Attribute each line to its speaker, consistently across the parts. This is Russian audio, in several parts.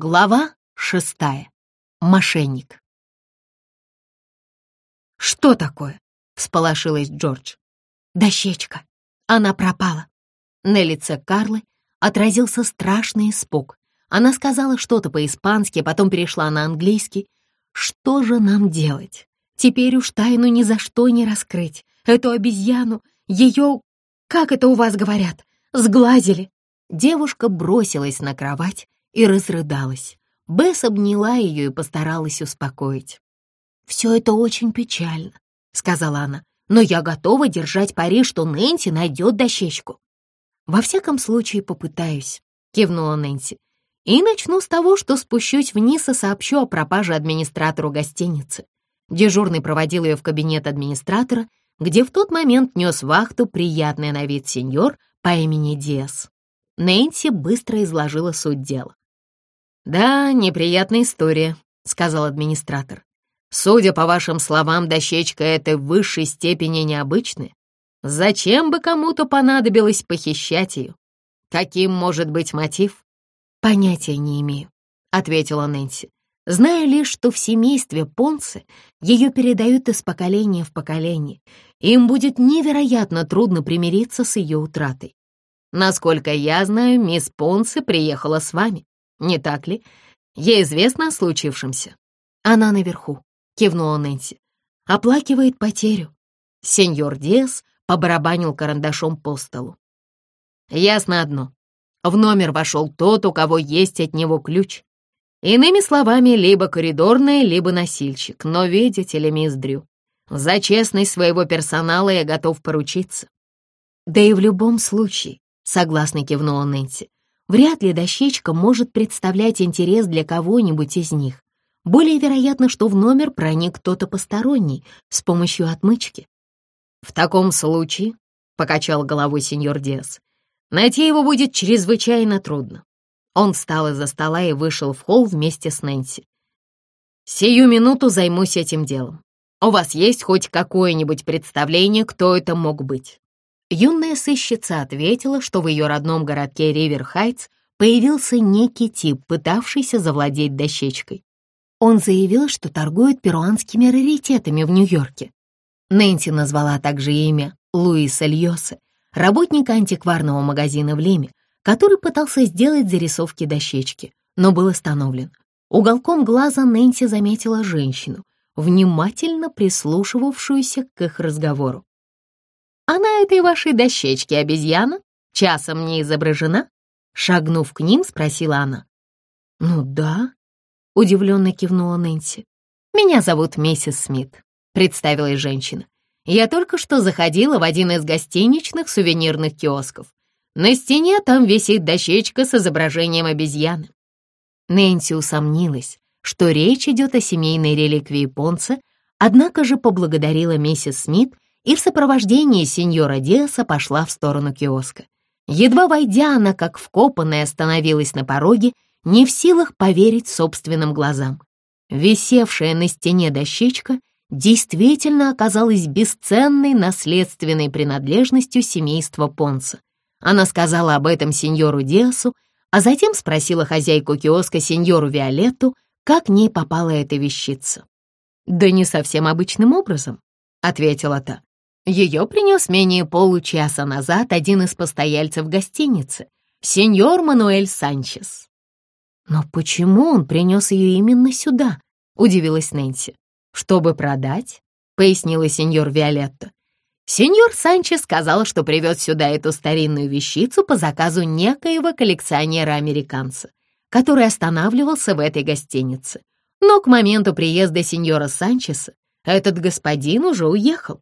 Speaker 1: Глава шестая. Мошенник. «Что такое?» — всполошилась Джордж. «Дощечка. Она пропала». На лице Карлы отразился страшный испуг. Она сказала что-то по-испански, потом перешла на английский. «Что же нам делать? Теперь уж тайну ни за что не раскрыть. Эту обезьяну, ее, как это у вас говорят, сглазили». Девушка бросилась на кровать и разрыдалась. Бесс обняла ее и постаралась успокоить. «Все это очень печально», — сказала она, «но я готова держать пари, что Нэнси найдет дощечку». «Во всяком случае, попытаюсь», — кивнула Нэнси. «И начну с того, что спущусь вниз и сообщу о пропаже администратору гостиницы». Дежурный проводил ее в кабинет администратора, где в тот момент нес вахту приятный на вид сеньор по имени Диас. Нэнси быстро изложила суть дела. «Да, неприятная история», — сказал администратор. «Судя по вашим словам, дощечка этой высшей степени необычная. Зачем бы кому-то понадобилось похищать ее? Каким может быть мотив?» «Понятия не имею», — ответила Нэнси. «Знаю лишь, что в семействе Понце ее передают из поколения в поколение. Им будет невероятно трудно примириться с ее утратой. Насколько я знаю, мисс Понце приехала с вами не так ли? Ей известно о случившемся. Она наверху, кивнула Нэнси. Оплакивает потерю. Сеньор Диас побарабанил карандашом по столу. Ясно одно. В номер вошел тот, у кого есть от него ключ. Иными словами, либо коридорный, либо носильщик. Но видите ли, мисс Дрю, за честность своего персонала я готов поручиться. Да и в любом случае, согласно кивнула Нэнси, Вряд ли дощечка может представлять интерес для кого-нибудь из них. Более вероятно, что в номер проник кто-то посторонний с помощью отмычки. «В таком случае», — покачал головой сеньор Диас, «найти его будет чрезвычайно трудно». Он встал из-за стола и вышел в холл вместе с Нэнси. «Сию минуту займусь этим делом. У вас есть хоть какое-нибудь представление, кто это мог быть?» Юная сыщица ответила, что в ее родном городке Ривер-Хайтс появился некий тип, пытавшийся завладеть дощечкой. Он заявил, что торгует перуанскими раритетами в Нью-Йорке. Нэнси назвала также имя Луиса Льоса, работника антикварного магазина в Лиме, который пытался сделать зарисовки дощечки, но был остановлен. Уголком глаза Нэнси заметила женщину, внимательно прислушивавшуюся к их разговору. «А на этой вашей дощечке обезьяна часом не изображена?» Шагнув к ним, спросила она. «Ну да», — удивленно кивнула Нэнси. «Меня зовут миссис Смит», — представилась женщина. «Я только что заходила в один из гостиничных сувенирных киосков. На стене там висит дощечка с изображением обезьяны». Нэнси усомнилась, что речь идет о семейной реликвии Понца, однако же поблагодарила миссис Смит и в сопровождении сеньора Диаса пошла в сторону киоска. Едва войдя, она, как вкопанная, остановилась на пороге, не в силах поверить собственным глазам. Висевшая на стене дощечка действительно оказалась бесценной наследственной принадлежностью семейства Понса. Она сказала об этом сеньору Диасу, а затем спросила хозяйку киоска сеньору Виолетту, как к ней попала эта вещица. «Да не совсем обычным образом», — ответила та. Ее принес менее получаса назад один из постояльцев гостиницы, сеньор Мануэль Санчес. «Но почему он принес ее именно сюда?» — удивилась Нэнси. «Чтобы продать?» — пояснила сеньор Виолетта. Сеньор Санчес сказал, что привез сюда эту старинную вещицу по заказу некоего коллекционера-американца, который останавливался в этой гостинице. Но к моменту приезда сеньора Санчеса этот господин уже уехал.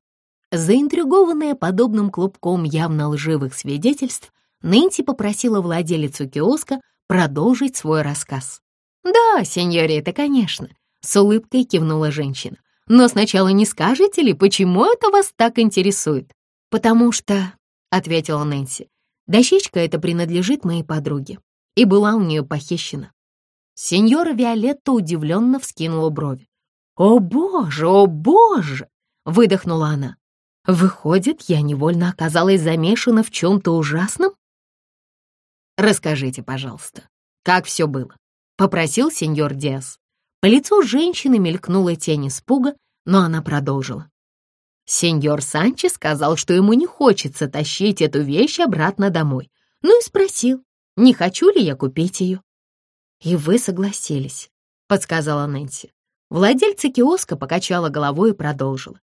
Speaker 1: Заинтригованная подобным клубком явно лживых свидетельств, Нэнси попросила владелицу киоска продолжить свой рассказ. «Да, сеньорита, конечно», — с улыбкой кивнула женщина. «Но сначала не скажете ли, почему это вас так интересует?» «Потому что», — ответила Нэнси, «дощечка эта принадлежит моей подруге и была у нее похищена». Сеньора Виолетта удивленно вскинула брови. «О боже, о боже!» — выдохнула она. Выходит, я невольно оказалась замешана в чем-то ужасном? Расскажите, пожалуйста, как все было? — попросил сеньор Диас. По лицу женщины мелькнула тень испуга, но она продолжила. Сеньор Санчес сказал, что ему не хочется тащить эту вещь обратно домой, ну и спросил, не хочу ли я купить ее. «И вы согласились», — подсказала Нэнси. Владельца киоска покачала головой и продолжила.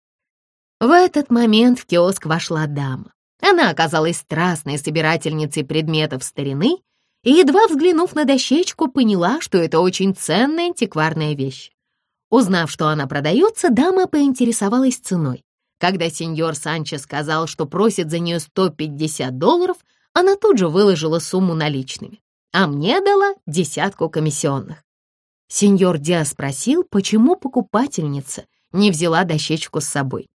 Speaker 1: В этот момент в киоск вошла дама. Она оказалась страстной собирательницей предметов старины и, едва взглянув на дощечку, поняла, что это очень ценная антикварная вещь. Узнав, что она продается, дама поинтересовалась ценой. Когда сеньор Санчес сказал, что просит за нее 150 долларов, она тут же выложила сумму наличными, а мне дала десятку комиссионных. Сеньор Диас спросил, почему покупательница не взяла дощечку с собой.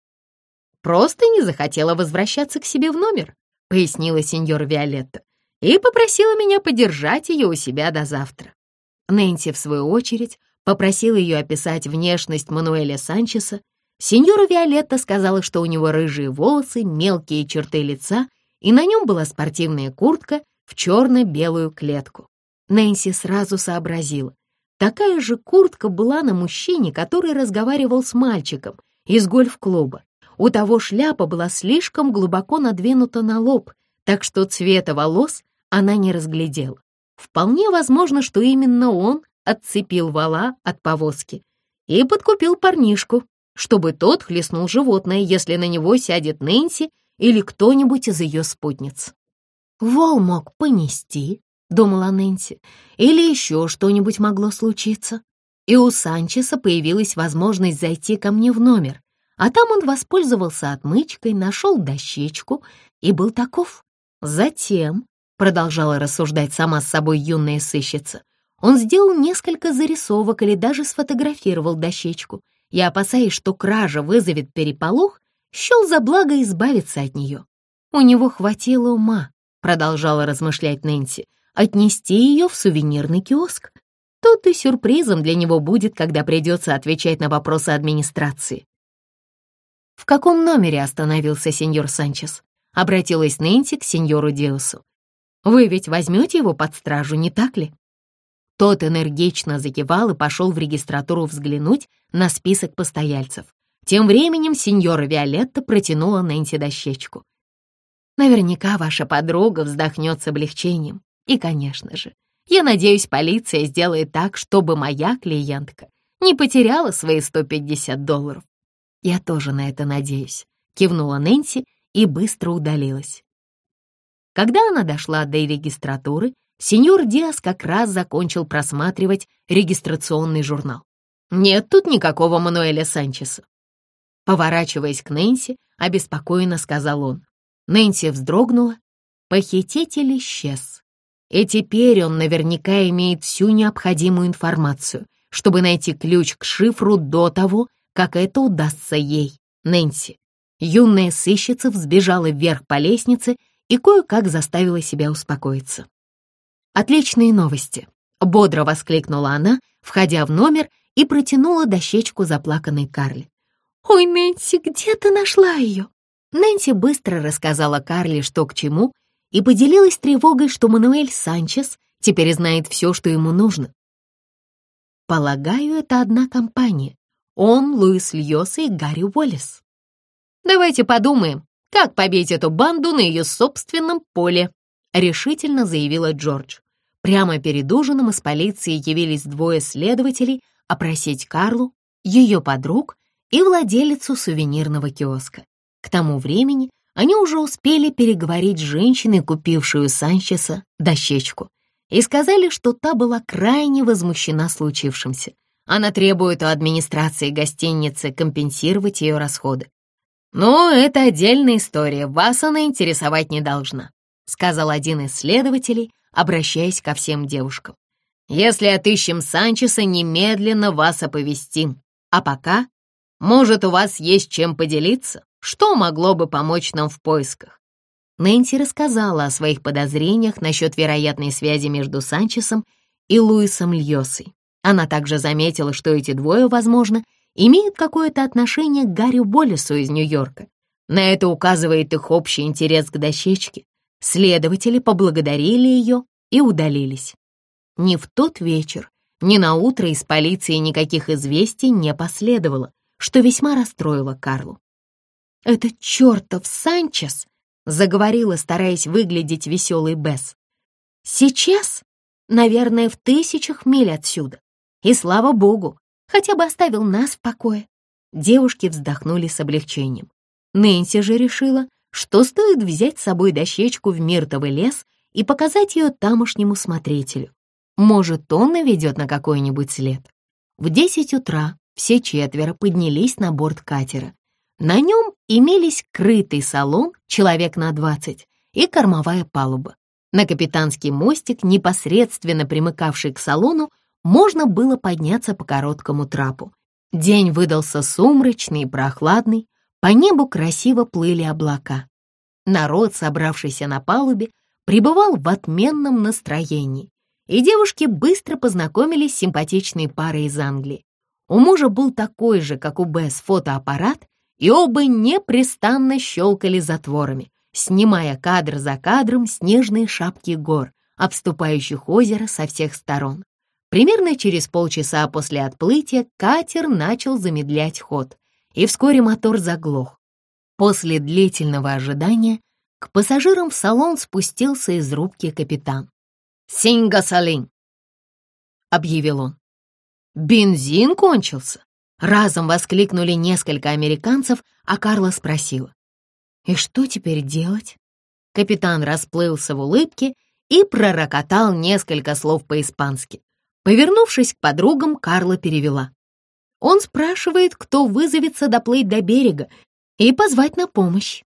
Speaker 1: «Просто не захотела возвращаться к себе в номер», — пояснила сеньор Виолетта, и попросила меня подержать ее у себя до завтра. Нэнси, в свою очередь, попросила ее описать внешность Мануэля Санчеса Сеньора Виолетта сказала, что у него рыжие волосы, мелкие черты лица, и на нем была спортивная куртка в черно-белую клетку. Нэнси сразу сообразила. Такая же куртка была на мужчине, который разговаривал с мальчиком из гольф-клуба. У того шляпа была слишком глубоко надвинута на лоб, так что цвета волос она не разглядела. Вполне возможно, что именно он отцепил вала от повозки и подкупил парнишку, чтобы тот хлестнул животное, если на него сядет Нэнси или кто-нибудь из ее спутниц. «Вол мог понести», — думала Нэнси, «или еще что-нибудь могло случиться». И у Санчеса появилась возможность зайти ко мне в номер, а там он воспользовался отмычкой, нашел дощечку и был таков. Затем, продолжала рассуждать сама с собой юная сыщица, он сделал несколько зарисовок или даже сфотографировал дощечку — я, опасаясь, что кража вызовет переполох, счел за благо избавиться от нее. У него хватило ума, продолжала размышлять Нэнси, отнести ее в сувенирный киоск. Тут и сюрпризом для него будет, когда придется отвечать на вопросы администрации. «В каком номере остановился сеньор Санчес?» — обратилась Нэнси к сеньору Диосу. «Вы ведь возьмете его под стражу, не так ли?» Тот энергично закивал и пошел в регистратуру взглянуть на список постояльцев. Тем временем сеньора Виолетта протянула Нэнси дощечку. «Наверняка ваша подруга вздохнет с облегчением. И, конечно же, я надеюсь, полиция сделает так, чтобы моя клиентка не потеряла свои 150 долларов. Я тоже на это надеюсь», — кивнула Нэнси и быстро удалилась. Когда она дошла до регистратуры, Сеньор Диас как раз закончил просматривать регистрационный журнал. Нет тут никакого Мануэля Санчеса. Поворачиваясь к Нэнси, обеспокоенно сказал он. Нэнси вздрогнула. Похититель исчез. И теперь он наверняка имеет всю необходимую информацию, чтобы найти ключ к шифру до того, как это удастся ей, Нэнси. Юная сыщица взбежала вверх по лестнице и кое-как заставила себя успокоиться. «Отличные новости!» — бодро воскликнула она, входя в номер и протянула дощечку заплаканной Карли. «Ой, Нэнси, где ты нашла ее?» Нэнси быстро рассказала Карли, что к чему, и поделилась тревогой, что Мануэль Санчес теперь знает все, что ему нужно. Полагаю, это одна компания. Он, Луис Льоса и Гарри Уоллес. Давайте подумаем, как побить эту банду на ее собственном поле, решительно заявила Джордж. Прямо перед ужином из полиции явились двое следователей опросить Карлу, ее подруг и владелицу сувенирного киоска. К тому времени они уже успели переговорить с женщиной, купившую Санчеса дощечку, и сказали, что та была крайне возмущена случившимся. Она требует у администрации гостиницы компенсировать ее расходы. «Но это отдельная история, вас она интересовать не должна», сказал один из следователей, обращаясь ко всем девушкам. «Если отыщем Санчеса, немедленно вас оповестим. А пока, может, у вас есть чем поделиться? Что могло бы помочь нам в поисках?» Нэнси рассказала о своих подозрениях насчет вероятной связи между Санчесом и Луисом Льосой. Она также заметила, что эти двое, возможно, имеют какое-то отношение к Гарри Боллесу из Нью-Йорка. На это указывает их общий интерес к дощечке. Следователи поблагодарили ее и удалились. Ни в тот вечер, Ни на утро из полиции никаких известий не последовало, что весьма расстроило Карлу. «Этот чертов Санчес!» — заговорила, стараясь выглядеть веселой Бесс. «Сейчас, наверное, в тысячах миль отсюда. И слава богу, хотя бы оставил нас в покое». Девушки вздохнули с облегчением. Нэнси же решила, что стоит взять с собой дощечку в Миртовый лес и показать ее тамошнему смотрителю. Может, он наведет на какой-нибудь след. В десять утра все четверо поднялись на борт катера. На нем имелись крытый салон, человек на двадцать, и кормовая палуба. На капитанский мостик, непосредственно примыкавший к салону, можно было подняться по короткому трапу. День выдался сумрачный и прохладный, по небу красиво плыли облака. Народ, собравшийся на палубе, пребывал в отменном настроении и девушки быстро познакомились с симпатичной парой из Англии. У мужа был такой же, как у Бесс, фотоаппарат, и оба непрестанно щелкали затворами, снимая кадр за кадром снежные шапки гор, обступающих озеро со всех сторон. Примерно через полчаса после отплытия катер начал замедлять ход, и вскоре мотор заглох. После длительного ожидания к пассажирам в салон спустился из рубки капитан. «Синга-салин!» — объявил он. «Бензин кончился!» Разом воскликнули несколько американцев, а Карла спросила. «И что теперь делать?» Капитан расплылся в улыбке и пророкотал несколько слов по-испански. Повернувшись к подругам, Карла перевела. Он спрашивает, кто вызовется доплыть до берега и позвать на помощь.